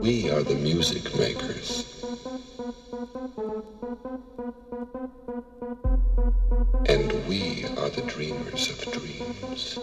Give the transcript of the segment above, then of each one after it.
We are the music makers. And we are the dreamers of dreams.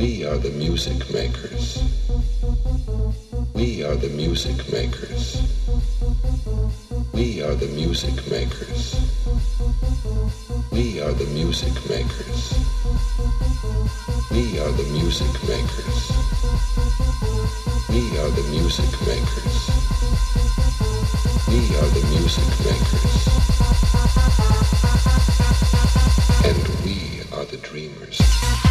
We are the music makers. We are the music makers. We are the music makers. We are the music makers. We are the music makers. We are the music makers. We are the music makers. And we are the dreamers.